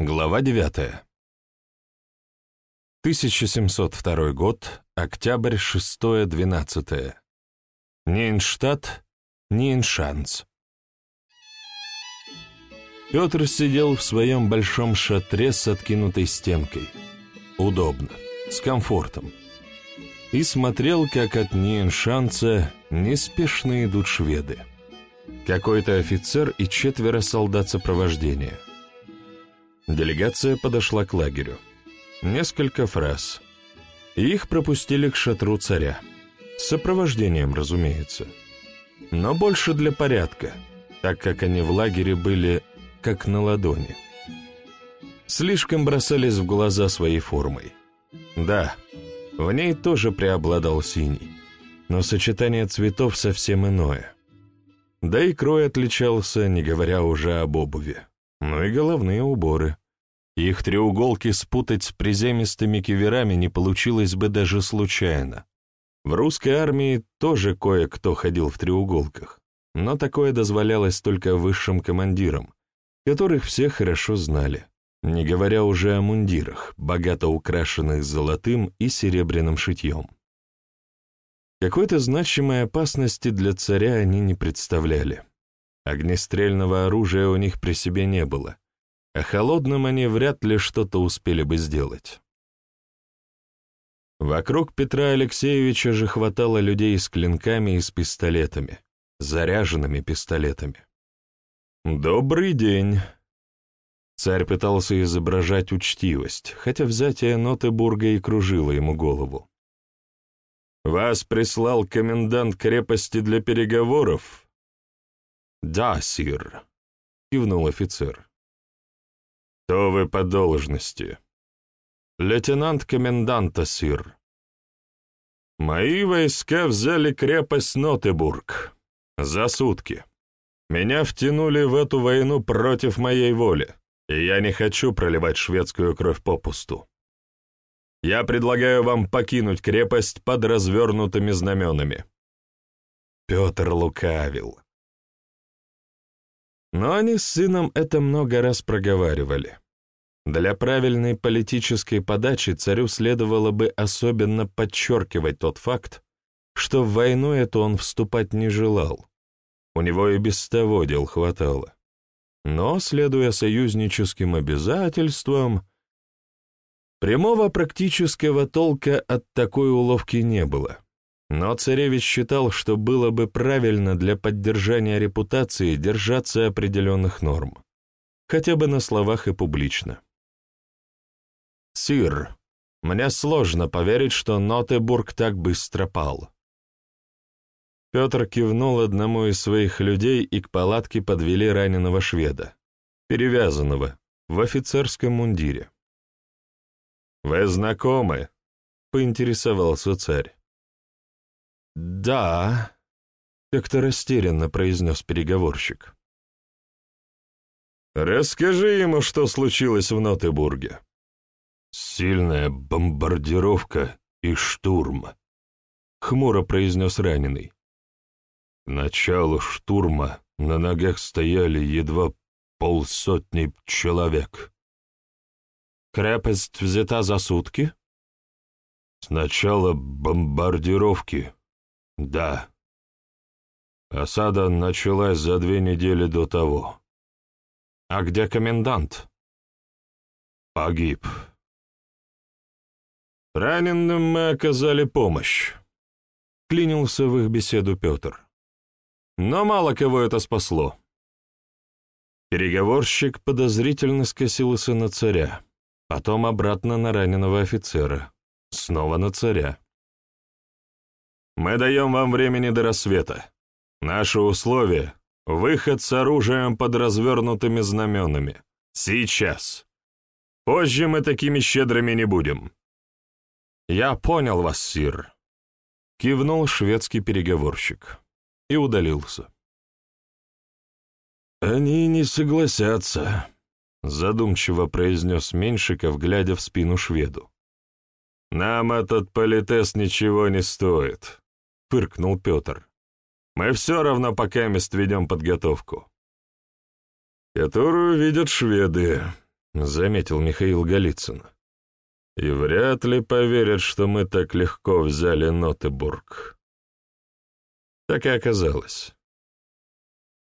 Глава 9. 1702 год, октябрь 6-12. Нейнштадт, Нейншанс. Петр сидел в своем большом шатре с откинутой стенкой. Удобно, с комфортом. И смотрел, как от Нейншанца неспешно идут шведы. Какой-то офицер и четверо солдат сопровождения – Делегация подошла к лагерю. Несколько фраз. их пропустили к шатру царя. С сопровождением, разумеется. Но больше для порядка, так как они в лагере были как на ладони. Слишком бросались в глаза своей формой. Да, в ней тоже преобладал синий, но сочетание цветов совсем иное. Да и крой отличался, не говоря уже об обуви но и головные уборы. Их треуголки спутать с приземистыми киверами не получилось бы даже случайно. В русской армии тоже кое-кто ходил в треуголках, но такое дозволялось только высшим командирам, которых все хорошо знали, не говоря уже о мундирах, богато украшенных золотым и серебряным шитьем. Какой-то значимой опасности для царя они не представляли. Огнестрельного оружия у них при себе не было, а холодным они вряд ли что-то успели бы сделать. Вокруг Петра Алексеевича же хватало людей с клинками и с пистолетами, заряженными пистолетами. «Добрый день!» Царь пытался изображать учтивость, хотя взятие Нотебурга и кружило ему голову. «Вас прислал комендант крепости для переговоров?» «Да, сир», — кивнул офицер. «Кто вы по должности?» «Лейтенант коменданта, сир». «Мои войска взяли крепость Нотебург. За сутки. Меня втянули в эту войну против моей воли, и я не хочу проливать шведскую кровь попусту. Я предлагаю вам покинуть крепость под развернутыми знаменами». Петр лукавил. Но они с сыном это много раз проговаривали. Для правильной политической подачи царю следовало бы особенно подчеркивать тот факт, что в войну эту он вступать не желал. У него и без того дел хватало. Но, следуя союзническим обязательствам, прямого практического толка от такой уловки не было. Но царевич считал, что было бы правильно для поддержания репутации держаться определенных норм, хотя бы на словах и публично. «Сир, мне сложно поверить, что Нотебург так быстро пал». Петр кивнул одному из своих людей, и к палатке подвели раненого шведа, перевязанного, в офицерском мундире. «Вы знакомы?» — поинтересовался царь. «Да», — как-то растерянно произнес переговорщик. «Расскажи ему, что случилось в Нотебурге». «Сильная бомбардировка и штурм», — хмуро произнес раненый. К началу штурма на ногах стояли едва полсотни человек. «Крепость взята за сутки?» «С начала бомбардировки да. Осада началась за две недели до того. А где комендант? Погиб. Раненым мы оказали помощь. Клинился в их беседу Петр. Но мало кого это спасло. Переговорщик подозрительно скосился на царя, потом обратно на раненого офицера, снова на царя. Мы даем вам времени до рассвета. Наши условия — выход с оружием под развернутыми знаменами. Сейчас. Позже мы такими щедрыми не будем. Я понял вас, сир. Кивнул шведский переговорщик и удалился. «Они не согласятся», — задумчиво произнес Меньшиков, глядя в спину шведу. «Нам этот политес ничего не стоит. — фыркнул Петр. «Мы все равно пока мест ведем подготовку». «Которую видят шведы. заметил Михаил Голицын. «И вряд ли поверят, что мы так легко взяли Нотебург». Так и оказалось.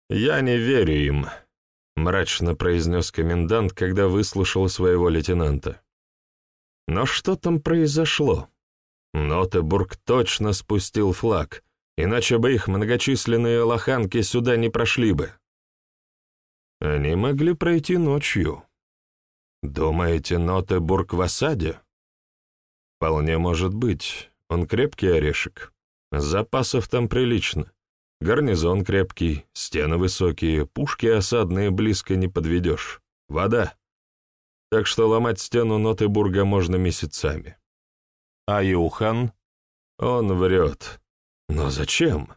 «Я не верю им», — мрачно произнес комендант, когда выслушал своего лейтенанта. «Но что там произошло? Нотебург точно спустил флаг, иначе бы их многочисленные лоханки сюда не прошли бы». «Они могли пройти ночью», «Думаете, Нотебург в осаде?» «Вполне может быть. Он крепкий орешек. Запасов там прилично. Гарнизон крепкий, стены высокие, пушки осадные близко не подведешь. Вода. Так что ломать стену Нотебурга можно месяцами. А Юхан? Он врет. Но зачем?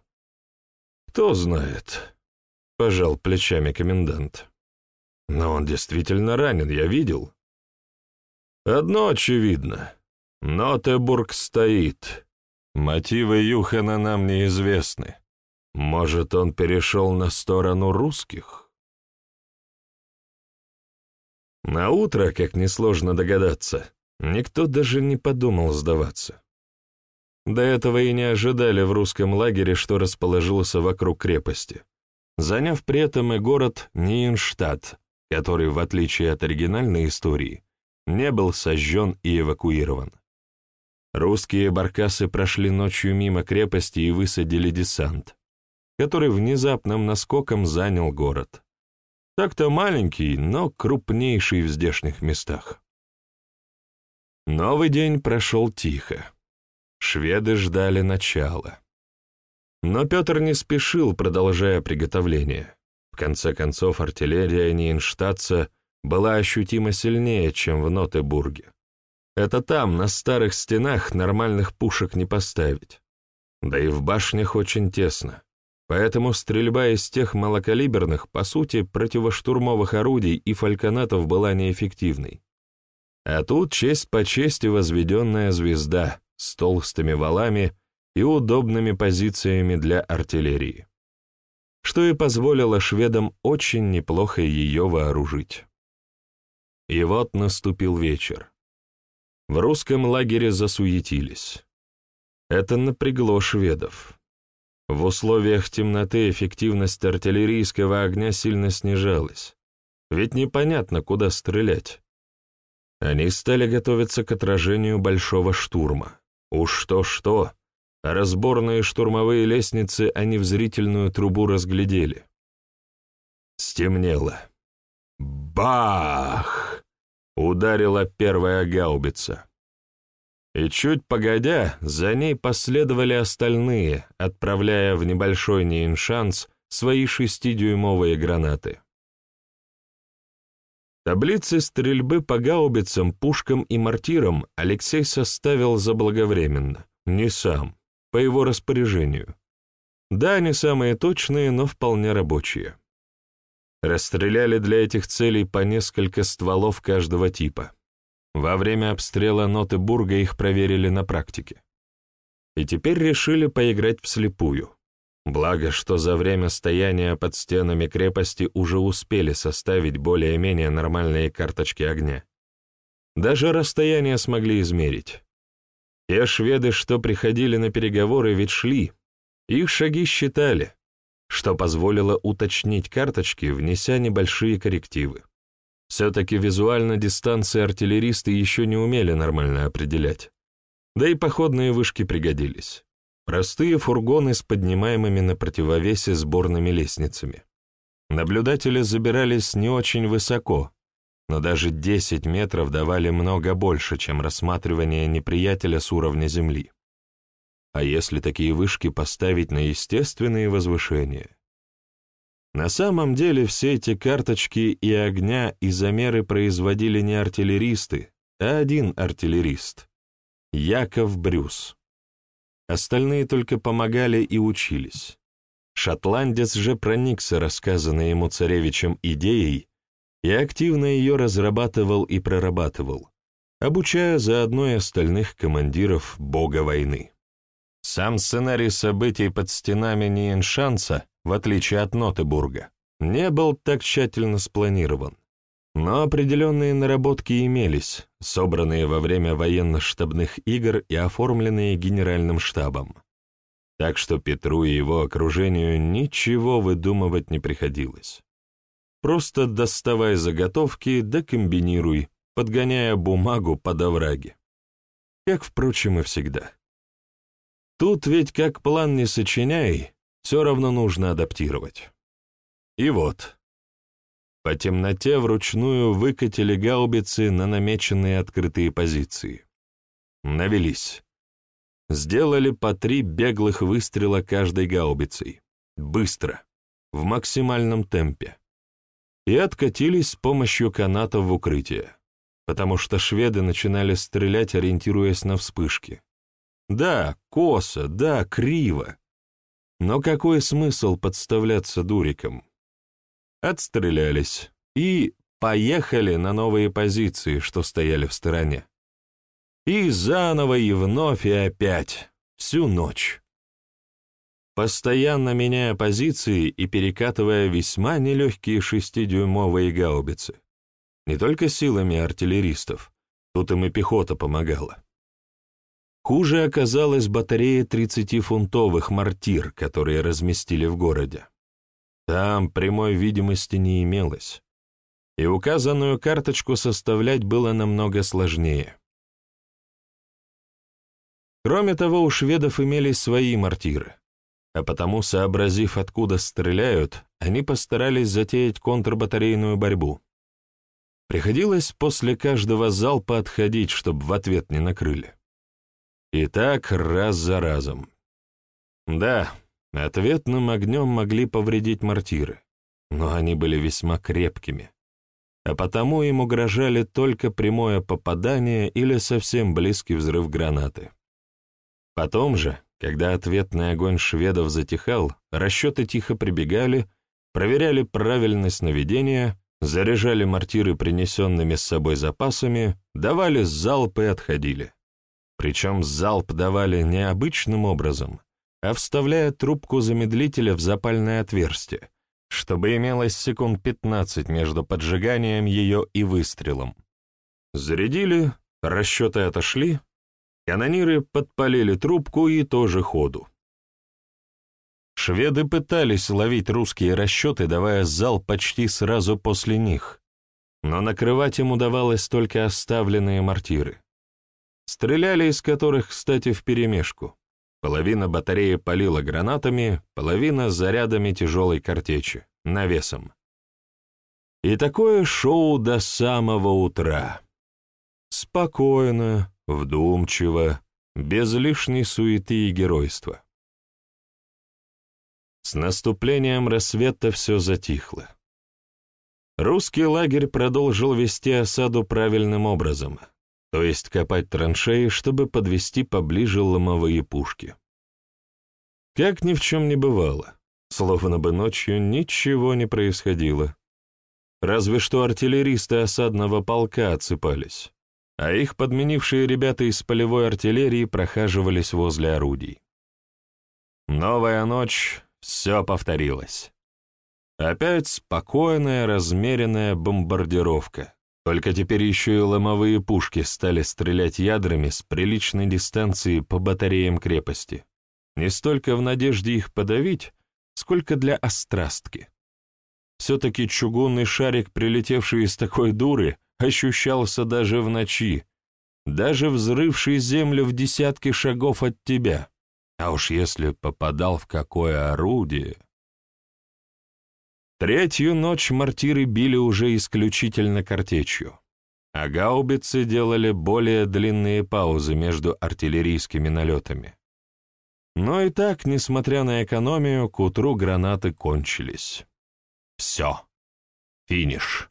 Кто знает?» — пожал плечами комендант. Но он действительно ранен, я видел. Одно очевидно. Нотебург стоит. Мотивы Юхана нам неизвестны. Может, он перешел на сторону русских? На утро, как несложно догадаться, никто даже не подумал сдаваться. До этого и не ожидали в русском лагере, что расположился вокруг крепости, заняв при этом и город Ниенштадт, который, в отличие от оригинальной истории, не был сожжен и эвакуирован. Русские баркасы прошли ночью мимо крепости и высадили десант, который внезапным наскоком занял город. Так-то маленький, но крупнейший в здешних местах. Новый день прошел тихо. Шведы ждали начала. Но Петр не спешил, продолжая приготовление конце концов, артиллерия Нейнштадтса была ощутимо сильнее, чем в Нотебурге. Это там, на старых стенах, нормальных пушек не поставить. Да и в башнях очень тесно. Поэтому стрельба из тех малокалиберных, по сути, противоштурмовых орудий и фальконетов была неэффективной. А тут честь по чести возведенная звезда с толстыми валами и удобными позициями для артиллерии что и позволило шведам очень неплохо ее вооружить. И вот наступил вечер. В русском лагере засуетились. Это напрягло шведов. В условиях темноты эффективность артиллерийского огня сильно снижалась, ведь непонятно, куда стрелять. Они стали готовиться к отражению большого штурма. Уж что-что, разборные штурмовые лестницы они в зрительную трубу разглядели. Стемнело. Бах! Ударила первая гаубица. И чуть погодя, за ней последовали остальные, отправляя в небольшой Нейншанс свои шестидюймовые гранаты. Таблицы стрельбы по гаубицам, пушкам и мортирам Алексей составил заблаговременно, не сам по его распоряжению. Да, не самые точные, но вполне рабочие. Расстреляли для этих целей по несколько стволов каждого типа. Во время обстрела Нотебурга их проверили на практике. И теперь решили поиграть вслепую. Благо, что за время стояния под стенами крепости уже успели составить более-менее нормальные карточки огня. Даже расстояние смогли измерить. Те шведы, что приходили на переговоры, ведь шли. Их шаги считали, что позволило уточнить карточки, внеся небольшие коррективы. Все-таки визуально дистанции артиллеристы еще не умели нормально определять. Да и походные вышки пригодились. Простые фургоны с поднимаемыми на противовесе сборными лестницами. Наблюдатели забирались не очень высоко, но даже 10 метров давали много больше, чем рассматривание неприятеля с уровня земли. А если такие вышки поставить на естественные возвышения? На самом деле все эти карточки и огня, и замеры производили не артиллеристы, а один артиллерист — Яков Брюс. Остальные только помогали и учились. Шотландец же проникся рассказанной ему царевичем идеей и активно ее разрабатывал и прорабатывал, обучая заодно и остальных командиров бога войны. Сам сценарий событий под стенами Ниеншанса, в отличие от Нотебурга, не был так тщательно спланирован. Но определенные наработки имелись, собранные во время военно-штабных игр и оформленные генеральным штабом. Так что Петру и его окружению ничего выдумывать не приходилось. Просто доставай заготовки да комбинируй, подгоняя бумагу под овраги. Как, впрочем, и всегда. Тут ведь как план не сочиняй, все равно нужно адаптировать. И вот, по темноте вручную выкатили гаубицы на намеченные открытые позиции. Навелись. Сделали по три беглых выстрела каждой гаубицей. Быстро. В максимальном темпе. И откатились с помощью канатов в укрытие, потому что шведы начинали стрелять, ориентируясь на вспышки. Да, косо, да, криво. Но какой смысл подставляться дуриком? Отстрелялись и поехали на новые позиции, что стояли в стороне. И заново, и вновь, и опять, всю ночь. Постоянно меняя позиции и перекатывая весьма нелегкие шестидюймовые гаубицы. Не только силами артиллеристов, тут им и пехота помогала. Хуже оказалась батарея 30-фунтовых мортир, которые разместили в городе. Там прямой видимости не имелось, и указанную карточку составлять было намного сложнее. Кроме того, у шведов имелись свои мортиры, а потому, сообразив, откуда стреляют, они постарались затеять контрбатарейную борьбу. Приходилось после каждого залпа отходить, чтобы в ответ не накрыли. И так раз за разом. Да, Ответным огнем могли повредить мортиры, но они были весьма крепкими, а потому им угрожали только прямое попадание или совсем близкий взрыв гранаты. Потом же, когда ответный огонь шведов затихал, расчеты тихо прибегали, проверяли правильность наведения, заряжали мортиры принесенными с собой запасами, давали залп и отходили. Причем залп давали необычным образом, а вставляя трубку замедлителя в запальное отверстие, чтобы имелось секунд 15 между поджиганием ее и выстрелом. Зарядили, расчеты отошли, канониры подпалили трубку и тоже ходу. Шведы пытались ловить русские расчеты, давая зал почти сразу после них, но накрывать им удавалось только оставленные мортиры. Стреляли из которых, кстати, вперемешку. Половина батареи палила гранатами, половина — зарядами тяжелой картечи, навесом. И такое шоу до самого утра. Спокойно, вдумчиво, без лишней суеты и геройства. С наступлением рассвета все затихло. Русский лагерь продолжил вести осаду правильным образом — то есть копать траншеи, чтобы подвести поближе ломовые пушки. Как ни в чем не бывало, словно бы ночью ничего не происходило. Разве что артиллеристы осадного полка отсыпались, а их подменившие ребята из полевой артиллерии прохаживались возле орудий. Новая ночь, все повторилось. Опять спокойная, размеренная бомбардировка. Только теперь еще и ломовые пушки стали стрелять ядрами с приличной дистанции по батареям крепости. Не столько в надежде их подавить, сколько для острастки. Все-таки чугунный шарик, прилетевший из такой дуры, ощущался даже в ночи, даже взрывший землю в десятки шагов от тебя. А уж если попадал в какое орудие... Третью ночь мортиры били уже исключительно картечью, а гаубицы делали более длинные паузы между артиллерийскими налетами. Но и так, несмотря на экономию, к утру гранаты кончились. Все. Финиш.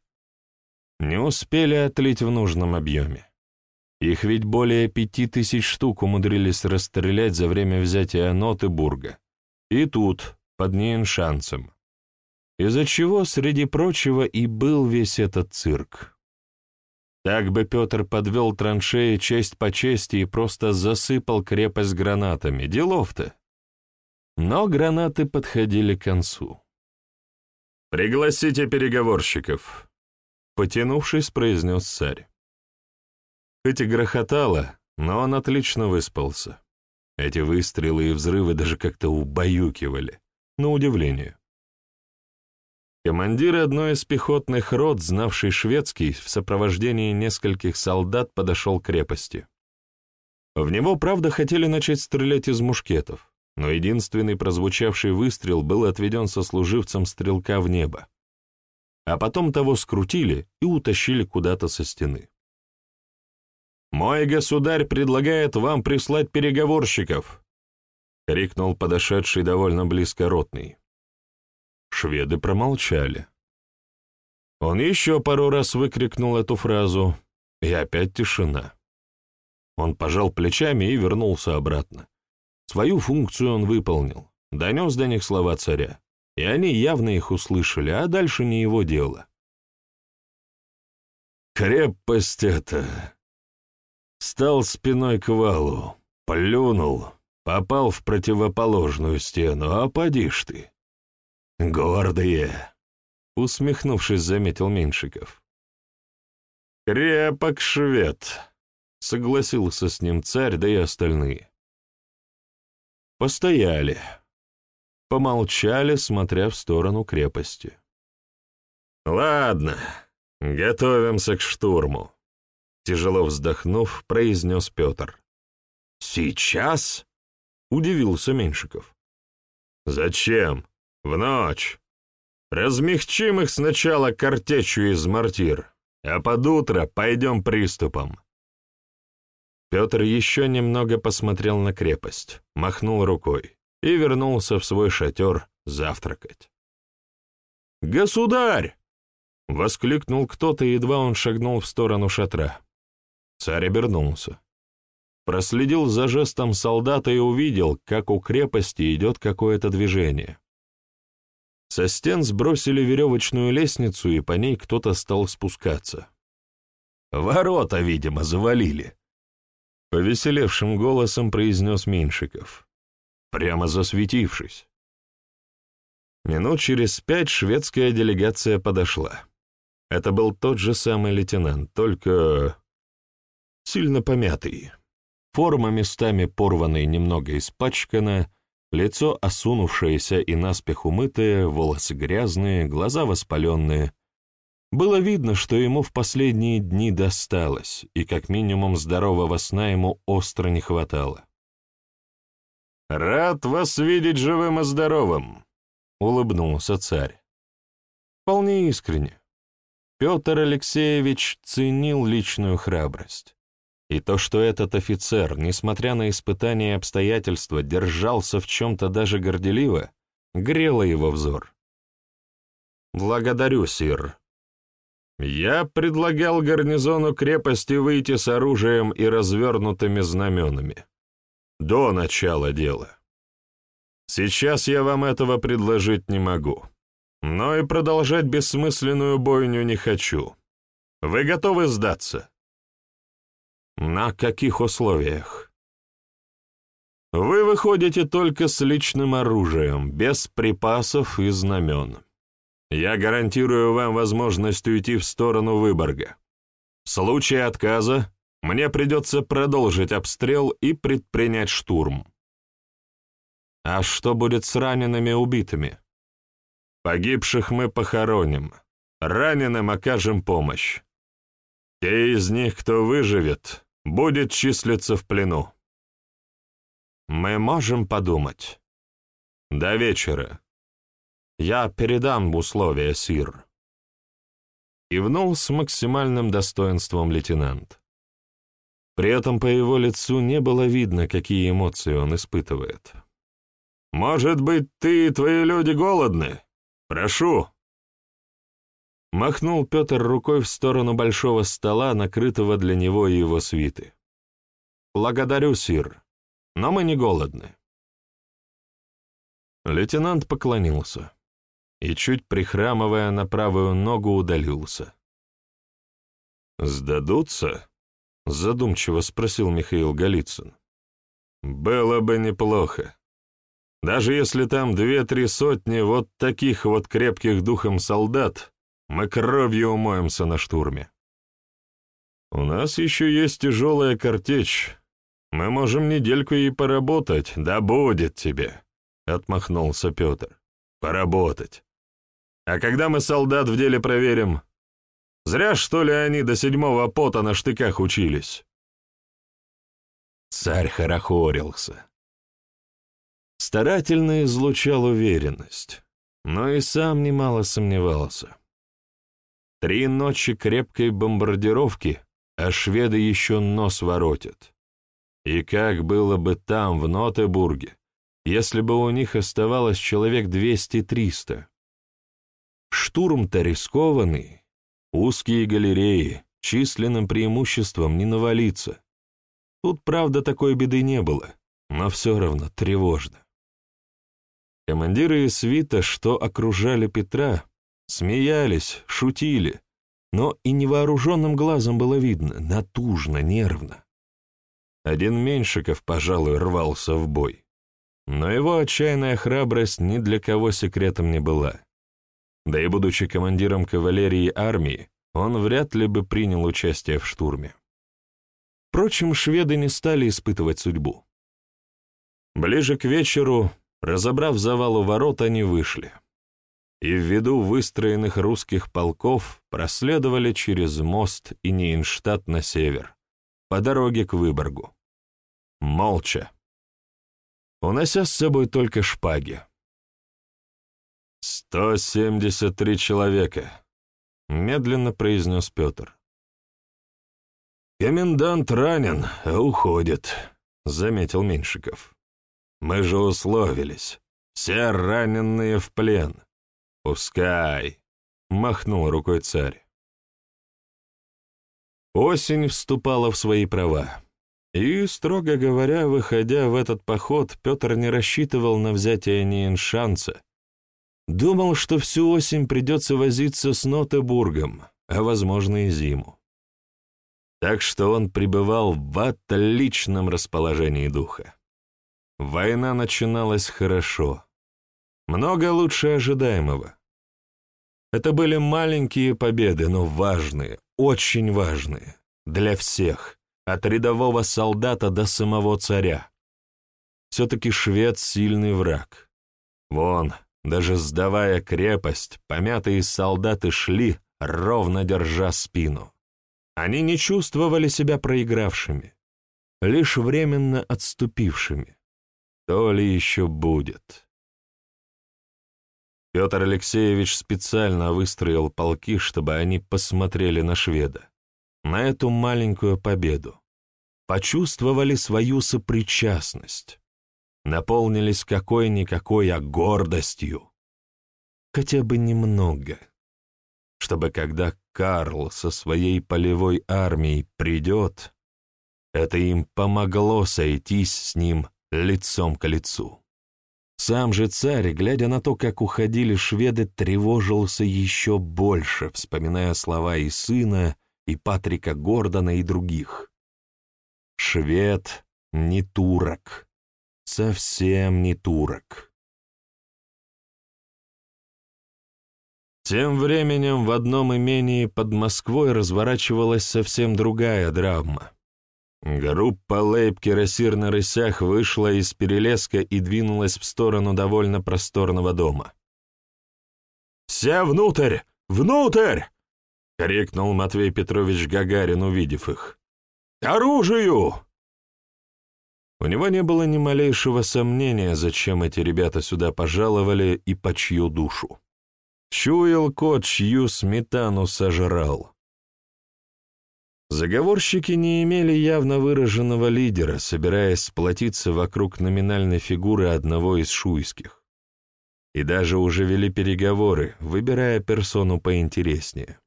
Не успели отлить в нужном объеме. Их ведь более пяти тысяч штук умудрились расстрелять за время взятия Нотебурга. И тут, под Нейншанцем из-за чего, среди прочего, и был весь этот цирк. Так бы Петр подвел траншеи честь по чести и просто засыпал крепость гранатами. Делов-то. Но гранаты подходили к концу. «Пригласите переговорщиков», потянувшись, произнес царь. Хоть и грохотало, но он отлично выспался. Эти выстрелы и взрывы даже как-то убаюкивали, на удивление. Командир одной из пехотных рот, знавший шведский, в сопровождении нескольких солдат подошел к крепости. В него, правда, хотели начать стрелять из мушкетов, но единственный прозвучавший выстрел был отведен сослуживцем стрелка в небо. А потом того скрутили и утащили куда-то со стены. «Мой государь предлагает вам прислать переговорщиков!» — крикнул подошедший довольно близко ротный. Шведы промолчали. Он еще пару раз выкрикнул эту фразу, и опять тишина. Он пожал плечами и вернулся обратно. Свою функцию он выполнил, донес до них слова царя, и они явно их услышали, а дальше не его дело. «Крепость эта!» Стал спиной к валу, плюнул, попал в противоположную стену, а поди ж ты. «Гордые!» — усмехнувшись, заметил Меньшиков. «Крепок швед!» — согласился с ним царь, да и остальные. Постояли. Помолчали, смотря в сторону крепости. «Ладно, готовимся к штурму», — тяжело вздохнув, произнес Петр. «Сейчас?» — удивился Меньшиков. «Зачем? В ночь. Размягчим их сначала картечью из мортир, а под утро пойдем приступом. Петр еще немного посмотрел на крепость, махнул рукой и вернулся в свой шатер завтракать. «Государь!» — воскликнул кто-то, едва он шагнул в сторону шатра. Царь обернулся. Проследил за жестом солдата и увидел, как у крепости идет какое-то движение. Со стен сбросили веревочную лестницу, и по ней кто-то стал спускаться. «Ворота, видимо, завалили», — повеселевшим голосом произнес Меньшиков, прямо засветившись. Минут через пять шведская делегация подошла. Это был тот же самый лейтенант, только сильно помятый. Форма местами порванная, немного испачкана, Лицо осунувшееся и наспех умытое, волосы грязные, глаза воспаленные. Было видно, что ему в последние дни досталось, и как минимум здорового сна ему остро не хватало. «Рад вас видеть живым и здоровым», — улыбнулся царь. Вполне искренне. Петр Алексеевич ценил личную храбрость. И то, что этот офицер, несмотря на испытания и обстоятельства, держался в чем-то даже горделиво, грело его взор. «Благодарю, сир. Я предлагал гарнизону крепости выйти с оружием и развернутыми знаменами. До начала дела. Сейчас я вам этого предложить не могу. Но и продолжать бессмысленную бойню не хочу. Вы готовы сдаться?» На каких условиях? Вы выходите только с личным оружием, без припасов и знамен. Я гарантирую вам возможность уйти в сторону Выборга. В случае отказа мне придется продолжить обстрел и предпринять штурм. А что будет с ранеными убитыми? Погибших мы похороним, раненым окажем помощь. Те из них, кто выживет, будет числиться в плену. Мы можем подумать. До вечера. Я передам условия, Сир. Кивнул с максимальным достоинством лейтенант. При этом по его лицу не было видно, какие эмоции он испытывает. «Может быть, ты и твои люди голодны? Прошу!» Махнул Петр рукой в сторону большого стола, накрытого для него и его свиты. «Благодарю, сир, но мы не голодны». Лейтенант поклонился и, чуть прихрамывая на правую ногу, удалился. «Сдадутся?» — задумчиво спросил Михаил Голицын. «Было бы неплохо. Даже если там две-три сотни вот таких вот крепких духом солдат, Мы кровью умоемся на штурме. У нас еще есть тяжелая картечь. Мы можем недельку и поработать. Да будет тебе, — отмахнулся Петр. Поработать. А когда мы солдат в деле проверим? Зря, что ли, они до седьмого пота на штыках учились. Царь хорохорился. Старательно излучал уверенность, но и сам немало сомневался. Три ночи крепкой бомбардировки, а шведы еще нос воротят. И как было бы там, в Нотебурге, если бы у них оставалось человек 200-300? Штурм-то рискованный, узкие галереи, численным преимуществом не навалиться. Тут, правда, такой беды не было, но все равно тревожно. Командиры свита, что окружали Петра, смеялись, шутили, но и невооруженным глазом было видно, натужно, нервно. Один Меньшиков, пожалуй, рвался в бой. Но его отчаянная храбрость ни для кого секретом не была. Да и будучи командиром кавалерии армии, он вряд ли бы принял участие в штурме. Впрочем, шведы не стали испытывать судьбу. Ближе к вечеру, разобрав завал у ворот, они вышли. И в виду выстроенных русских полков проследовали через мост и Нейнштадт на север, по дороге к Выборгу. Молча. Унося с собой только шпаги. «Сто семьдесят три человека», — медленно произнес Петр. «Комендант ранен, а уходит», — заметил Меньшиков. «Мы же условились. Все раненые в плен. Пускай», — махнул рукой царь. Осень вступала в свои права. И, строго говоря, выходя в этот поход, Петр не рассчитывал на взятие Ниеншанца. Думал, что всю осень придется возиться с Нотебургом, а, возможно, и зиму так что он пребывал в отличном расположении духа. Война начиналась хорошо, много лучше ожидаемого. Это были маленькие победы, но важные, очень важные, для всех, от рядового солдата до самого царя. Все-таки швед — сильный враг. Вон, даже сдавая крепость, помятые солдаты шли, ровно держа спину. Они не чувствовали себя проигравшими, лишь временно отступившими. То ли еще будет. Петр Алексеевич специально выстроил полки, чтобы они посмотрели на шведа, на эту маленькую победу, почувствовали свою сопричастность, наполнились какой-никакой, а гордостью. Хотя бы немного чтобы когда Карл со своей полевой армией придет, это им помогло сойтись с ним лицом к лицу. Сам же царь, глядя на то, как уходили шведы, тревожился еще больше, вспоминая слова и сына, и Патрика Гордона, и других. Швед не турок, совсем не турок. Тем временем в одном имении под Москвой разворачивалась совсем другая драма. Группа лейб-кирасир на рысях вышла из перелеска и двинулась в сторону довольно просторного дома. «Все внутрь! Внутрь!» — крикнул Матвей Петрович Гагарин, увидев их. «К оружию!» У него не было ни малейшего сомнения, зачем эти ребята сюда пожаловали и по чью душу. Чуял кот, чью сметану сожрал. Заговорщики не имели явно выраженного лидера, собираясь сплотиться вокруг номинальной фигуры одного из шуйских. И даже уже вели переговоры, выбирая персону поинтереснее.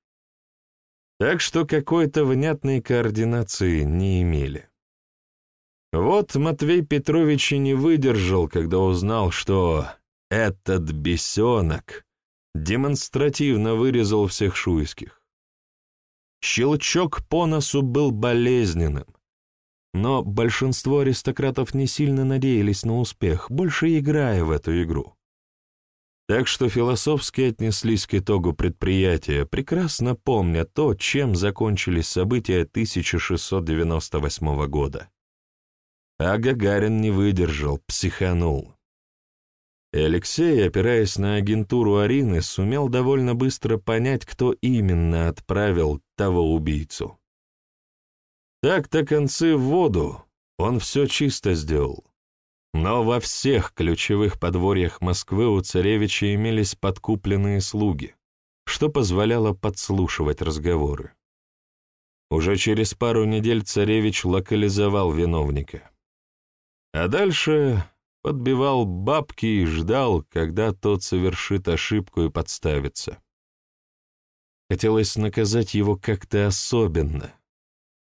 Так что какой-то внятной координации не имели. Вот Матвей Петрович и не выдержал, когда узнал, что этот бесенок демонстративно вырезал всех шуйских. Щелчок по носу был болезненным, но большинство аристократов не сильно надеялись на успех, больше играя в эту игру. Так что философски отнеслись к итогу предприятия, прекрасно помня то, чем закончились события 1698 года. А Гагарин не выдержал, психанул. Алексей, опираясь на агентуру Арины, сумел довольно быстро понять, кто именно отправил того убийцу. Так-то концы в воду, он все чисто сделал. Но во всех ключевых подворьях Москвы у царевича имелись подкупленные слуги, что позволяло подслушивать разговоры. Уже через пару недель царевич локализовал виновника. А дальше подбивал бабки и ждал, когда тот совершит ошибку и подставится. Хотелось наказать его как-то особенно.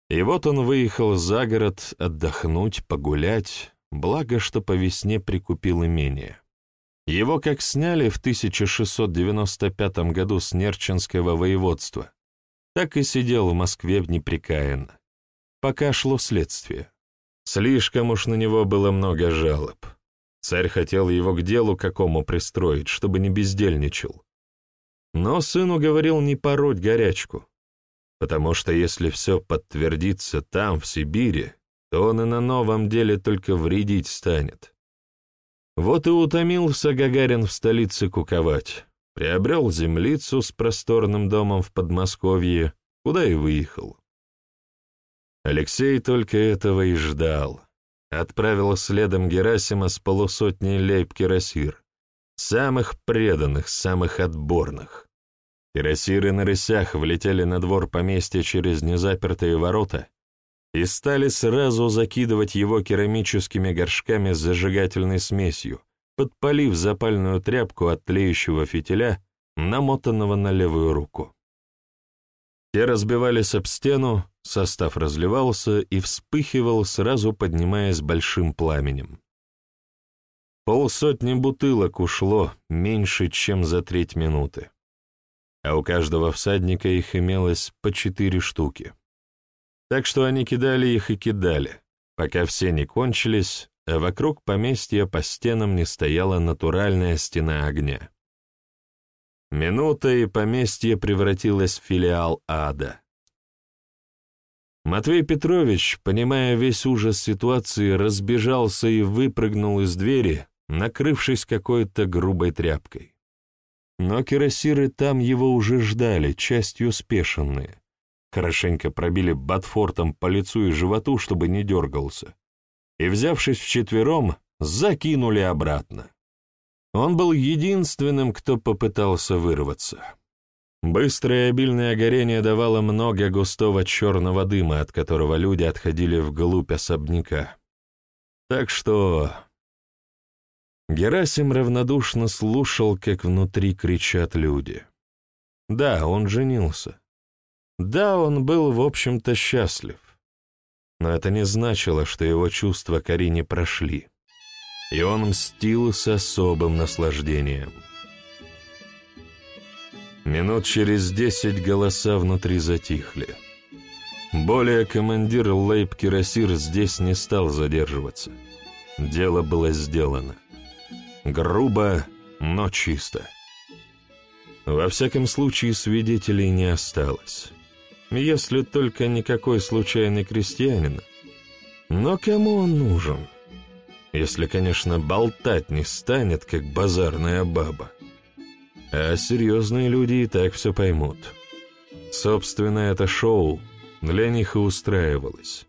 И вот он выехал за город отдохнуть, погулять, благо, что по весне прикупил имение. Его как сняли в 1695 году с Нерчинского воеводства, так и сидел в Москве непрекаянно, пока шло следствие. Слишком уж на него было много жалоб. Царь хотел его к делу какому пристроить, чтобы не бездельничал. Но сыну говорил не пороть горячку, потому что если все подтвердится там, в Сибири, то он и на новом деле только вредить станет. Вот и утомился Гагарин в столице куковать, приобрел землицу с просторным домом в Подмосковье, куда и выехал. Алексей только этого и ждал. Отправил следом Герасима с полусотней лейб-кирасир, самых преданных, самых отборных. Кирасиры на рысях влетели на двор поместья через незапертые ворота и стали сразу закидывать его керамическими горшками с зажигательной смесью, подпалив запальную тряпку от тлеющего фитиля, намотанного на левую руку. Те разбивались об стену, состав разливался и вспыхивал, сразу поднимаясь большим пламенем. Полсотни бутылок ушло меньше, чем за треть минуты. А у каждого всадника их имелось по четыре штуки. Так что они кидали их и кидали, пока все не кончились, а вокруг поместья по стенам не стояла натуральная стена огня. Минута, и поместье превратилось в филиал ада. Матвей Петрович, понимая весь ужас ситуации, разбежался и выпрыгнул из двери, накрывшись какой-то грубой тряпкой. Но кирасиры там его уже ждали, частью спешенные. Хорошенько пробили ботфортом по лицу и животу, чтобы не дергался. И, взявшись вчетвером, закинули обратно. Он был единственным, кто попытался вырваться. Быстрое и обильное горение давало много густого черного дыма, от которого люди отходили вглубь особняка. Так что... Герасим равнодушно слушал, как внутри кричат люди. Да, он женился. Да, он был, в общем-то, счастлив. Но это не значило, что его чувства к Арине прошли и он мстил с особым наслаждением. Минут через десять голоса внутри затихли. Более командир Лейб Кирасир здесь не стал задерживаться. Дело было сделано. Грубо, но чисто. Во всяком случае, свидетелей не осталось. Если только никакой случайный крестьянин. Но кому он нужен? Если, конечно, болтать не станет, как базарная баба. А серьезные люди и так все поймут. Собственно, это шоу для них и устраивалось.